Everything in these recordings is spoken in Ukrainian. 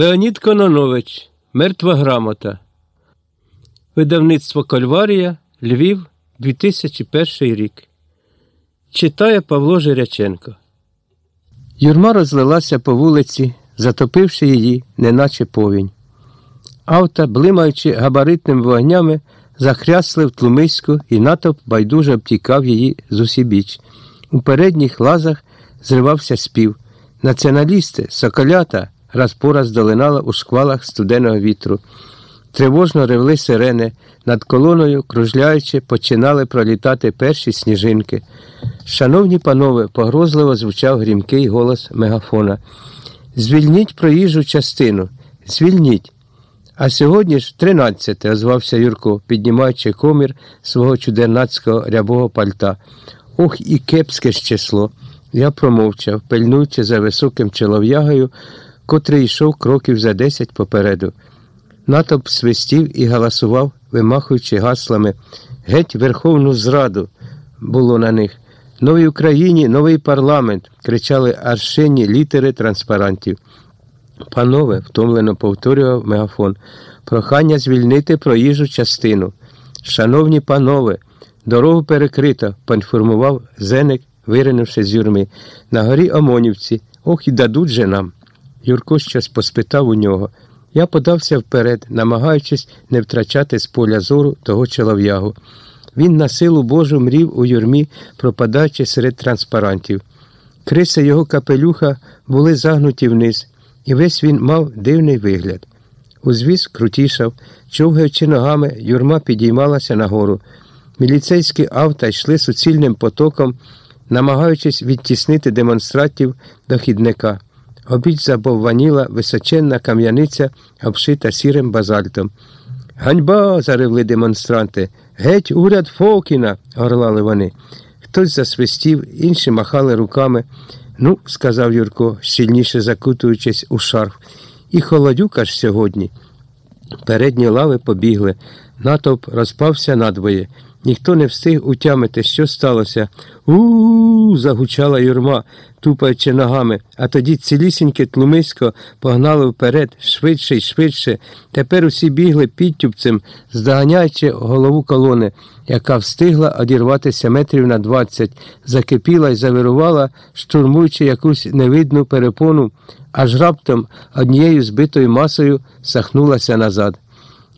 Леонід Кононович. Мертва грамота. Видавництво Кольварія. Львів. 2001 рік. Читає Павло Жиряченко. Юрма розлилася по вулиці, затопивши її, неначе повінь. Авто, блимаючи габаритними вогнями, захрясли в тлумиську, і натовп байдуже обтікав її з усібіч. У передніх лазах зривався спів. Націоналісти, соколята раз по раз долинала у шквалах студеного вітру. Тривожно ревли сирени, над колоною, кружляючи, починали пролітати перші сніжинки. Шановні панове, погрозливо звучав грімкий голос мегафона. Звільніть проїжджу частину, звільніть. А сьогодні ж тринадцяте, озвався Юрко, піднімаючи комір свого чудернацького рябого пальта. Ох, і кепське ж число. Я промовчав, пильнуючи за високим чолов'ягою, котрий йшов кроків за десять попереду. Натовп свистів і галасував, вимахуючи гаслами. Геть верховну зраду було на них. Новій Україні, новий парламент, кричали аршинні літери транспарантів. Панове, втомлено повторював мегафон, прохання звільнити проїжджу частину. Шановні панове, дорогу перекрито, поінформував Зеник, виринувши з юрми. На горі Омонівці, ох і дадуть же нам. Юрко щось поспитав у нього. Я подався вперед, намагаючись не втрачати з поля зору того чолов'ягу. Він на силу Божу мрів у юрмі, пропадаючи серед транспарантів. Криси його капелюха були загнуті вниз, і весь він мав дивний вигляд. Узвіз крутішав, човгаючи ногами, юрма підіймалася нагору. Міліцейські авто йшли суцільним потоком, намагаючись відтіснити демонстратів до хідника. Обіч забовваніла височенна кам'яниця, обшита сірим базальтом. Ганьба. заревли демонстранти. Геть уряд Фокіна. горлали вони. Хтось засвистів, інші махали руками. Ну, сказав Юрко, щільніше закутуючись у шарф. І холодюка ж сьогодні. Передні лави побігли. Натовп розпався надвоє. Ніхто не встиг утямити, що сталося. У. загучала юрма, тупаючи ногами, а тоді цілісіньке тлумисько погнало вперед, швидше й швидше. Тепер усі бігли підтюбцем, здоганяючи голову колони, яка встигла одірватися метрів на двадцять, закипіла й завирувала, штурмуючи якусь невидну перепону, аж раптом однією збитою масою сахнулася назад.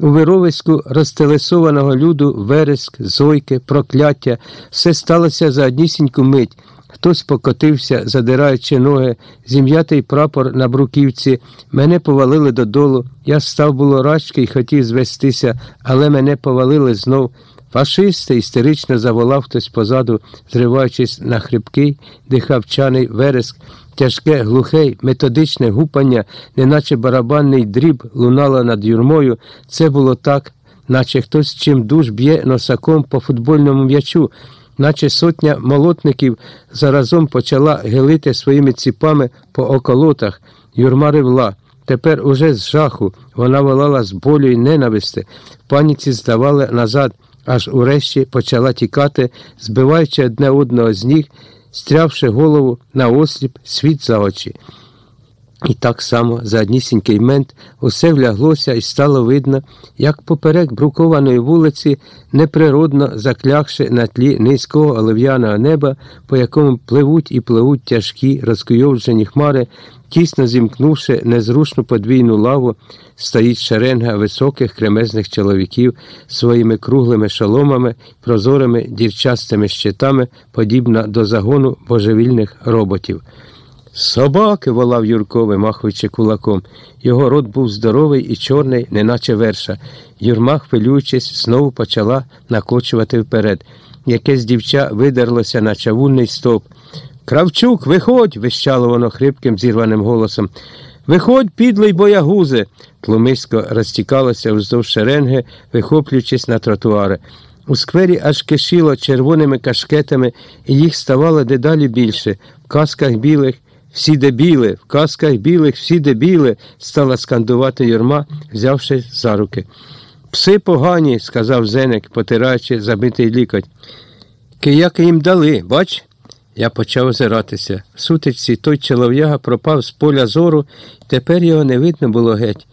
У вировиську розтелесованого люду вереск, зойки, прокляття, все сталося за однісіньку мить. Хтось покотився, задираючи ноги, зім'ятий прапор на бруківці, мене повалили додолу. Я став було рачки і хотів звестися, але мене повалили знов. Фашисти істерично заволав хтось позаду, зриваючись на хрипкий, дихавчаний вереск. Тяжке, глухе, методичне гупання, неначе барабанний дріб лунало над юрмою. Це було так, наче хтось чим душ б'є носаком по футбольному м'ячу, наче сотня молотників заразом почала гелити своїми ціпами по околотах. Юрма ревла. Тепер уже з жаху вона волала з болю й ненависти, в паніці здавали назад, аж урешті почала тікати, збиваючи одне одного з ніг стрявши голову на осліп світ за очі. І так само за однісінький мент усе вляглося і стало видно, як поперек брукованої вулиці, неприродно заклягши на тлі низького олив'яного неба, по якому пливуть і пливуть тяжкі, розкуйовджені хмари, тісно зімкнувши незручну подвійну лаву, стоїть шеренга високих кремезних чоловіків своїми круглими шоломами, прозорими дівчастими щитами, подібна до загону божевільних роботів. Собаки, волав Юрко, вимахуючи кулаком. Його рот був здоровий і чорний, неначе верша. Юрма, хвилюючись, знову почала накочувати вперед. Якесь дівча видерлося на чавунний стовп. Кравчук, виходь. вищало воно хрипким, зірваним голосом. Виходь, підлий боягузе. Тлумисько розтікалося вздовж шеренги, вихоплюючись на тротуари. У сквері аж кишіло червоними кашкетами, і їх ставало дедалі більше. В касках білих всі дебіли, в касках білих, всі дебіли, стала скандувати юрма, взявши за руки. Пси погані, сказав Зенек, потираючи забитий лікоть. Кияки їм дали, бач? Я почав озиратися. В сутичці той чолов'яга пропав з поля зору, тепер його не видно було геть.